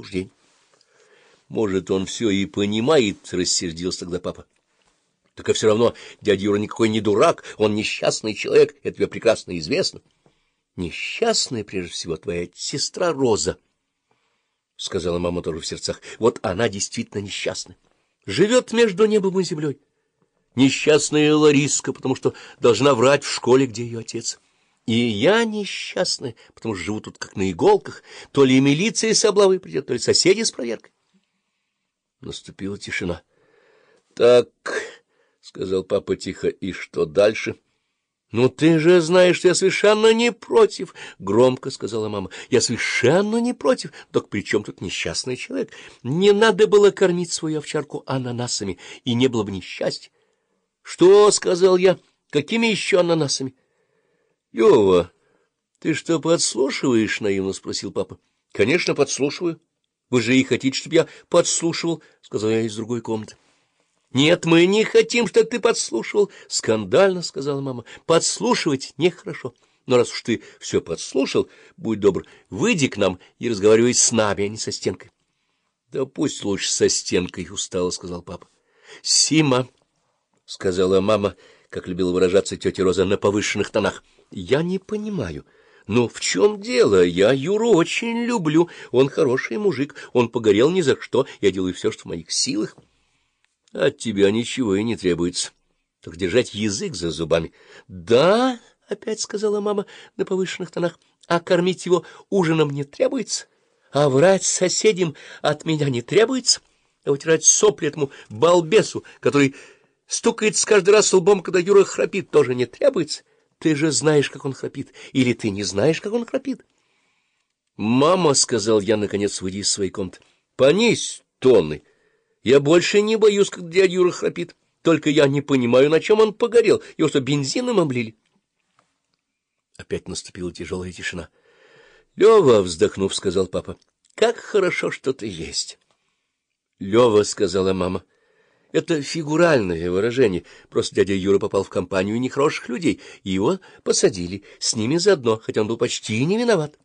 заблуждение. Может, он все и понимает, — рассердился тогда папа. Так и все равно дядя Юра никакой не дурак, он несчастный человек, это тебе прекрасно известно. Несчастная, прежде всего, твоя сестра Роза, — сказала мама тоже в сердцах. Вот она действительно несчастная. Живет между небом и землей. Несчастная Лариска, потому что должна врать в школе, где ее отец. И я несчастная, потому что живу тут как на иголках. То ли милиция с облавой придет, то ли соседи с проверкой. Наступила тишина. — Так, — сказал папа тихо, — и что дальше? — Ну, ты же знаешь, что я совершенно не против, — громко сказала мама. — Я совершенно не против. Так при чем тут несчастный человек? Не надо было кормить свою овчарку ананасами, и не было бы несчастья. — Что? — сказал я. — Какими еще ананасами? — Лева, ты что, подслушиваешь? — наивно спросил папа. — Конечно, подслушиваю. — вы же и хотите, чтобы я подслушивал, — сказал я из другой комнаты. — Нет, мы не хотим, чтобы ты подслушивал, — скандально сказала мама. — Подслушивать нехорошо. Но раз уж ты все подслушал, будь добр, выйди к нам и разговаривай с нами, а не со стенкой. — Да пусть лучше со стенкой, — устало сказал папа. — Сима, — сказала мама, как любила выражаться тетя Роза на повышенных тонах, — я не понимаю. — ну, в чем дело? Я Юру очень люблю. Он хороший мужик, он погорел ни за что. Я делаю все, что в моих силах. От тебя ничего и не требуется. Только держать язык за зубами. Да, — опять сказала мама на повышенных тонах, — а кормить его ужином не требуется, а врать соседям от меня не требуется, а вытирать сопли этому балбесу, который стукает каждый раз лбом, когда Юра храпит, тоже не требуется. Ты же знаешь, как он храпит. Или ты не знаешь, как он храпит? — Мама, — сказал я, наконец, выйдя из своей комнаты, — понись тонны. Я больше не боюсь, как дядя Юра храпит. Только я не понимаю, на чем он погорел. Его что, бензином облили? Опять наступила тяжелая тишина. — Лева, — вздохнув, сказал папа, — как хорошо, что ты есть. — Лева, — сказала мама, — это фигуральное выражение. Просто дядя Юра попал в компанию нехороших людей, и его посадили с ними заодно, хотя он был почти не виноват.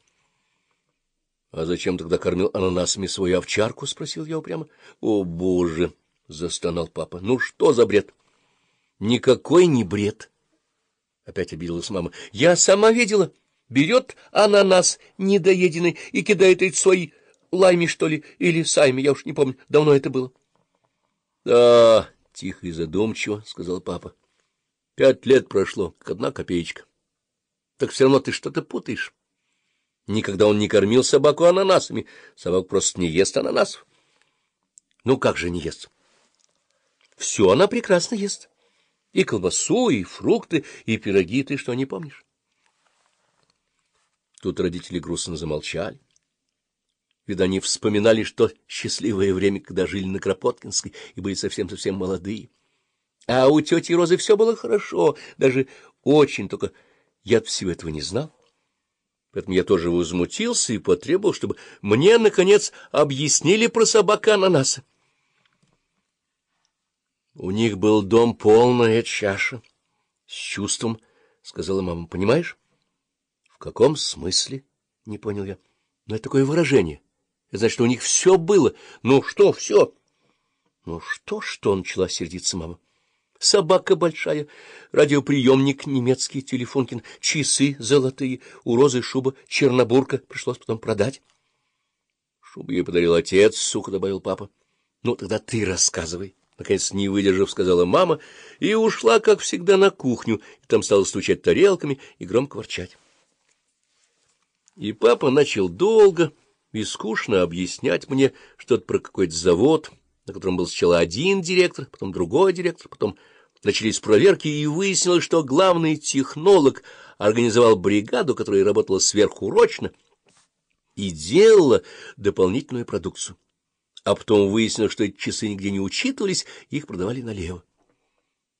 — А зачем тогда кормил ананасами свою овчарку? — спросил я упрямо. — О, боже! — застонал папа. — Ну что за бред? — Никакой не бред! — опять обиделась мама. — Я сама видела. Берет ананас недоеденный и кидает эти свои лайми, что ли, или сайми, я уж не помню, давно это было. —— Да, — тихо и задумчиво, — сказал папа. — Пять лет прошло, как одна копеечка. Так все равно ты что-то путаешь. Никогда он не кормил собаку ананасами. Собака просто не ест ананасов. Ну, как же не ест? Все она прекрасно ест. И колбасу, и фрукты, и пироги. Ты что, не помнишь? Тут родители грустно замолчали. Ведь они вспоминали, что счастливое время, когда жили на Кропоткинской и были совсем-совсем молодые. А у тети Розы все было хорошо, даже очень, только я всего этого не знал. Поэтому я тоже возмутился и потребовал, чтобы мне, наконец, объяснили про собака ананаса. У них был дом полная чаша. С чувством, — сказала мама, — понимаешь? — В каком смысле? — не понял я. — Но это такое выражение. Значит, у них все было. Ну что, все? Ну что, что, начала сердиться мама. Собака большая, радиоприемник немецкий, телефонкин, часы золотые, у Розы шуба чернобурка, пришлось потом продать. Шубу ей подарил отец, сука, добавил папа. Ну, тогда ты рассказывай. Наконец, не выдержав, сказала мама, и ушла, как всегда, на кухню, и там стала стучать тарелками и громко ворчать. И папа начал долго и скучно объяснять мне что-то про какой-то завод, на котором был сначала один директор, потом другой директор, потом начались проверки, и выяснилось, что главный технолог организовал бригаду, которая работала сверхурочно и делала дополнительную продукцию. А потом выяснилось, что эти часы нигде не учитывались, их продавали налево.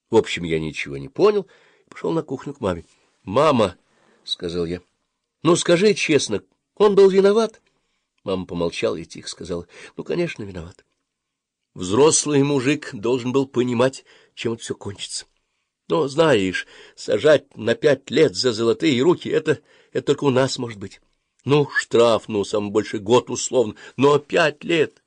В общем, я ничего не понял и пошел на кухню к маме. — Мама, — сказал я, — ну скажи честно, он был виноват? — Мама помолчала и тихо сказала, — ну, конечно, виноват. Взрослый мужик должен был понимать, чем это все кончится. Но, знаешь, сажать на пять лет за золотые руки — это, это только у нас может быть. Ну, штраф, ну, самый больше год условно, но пять лет.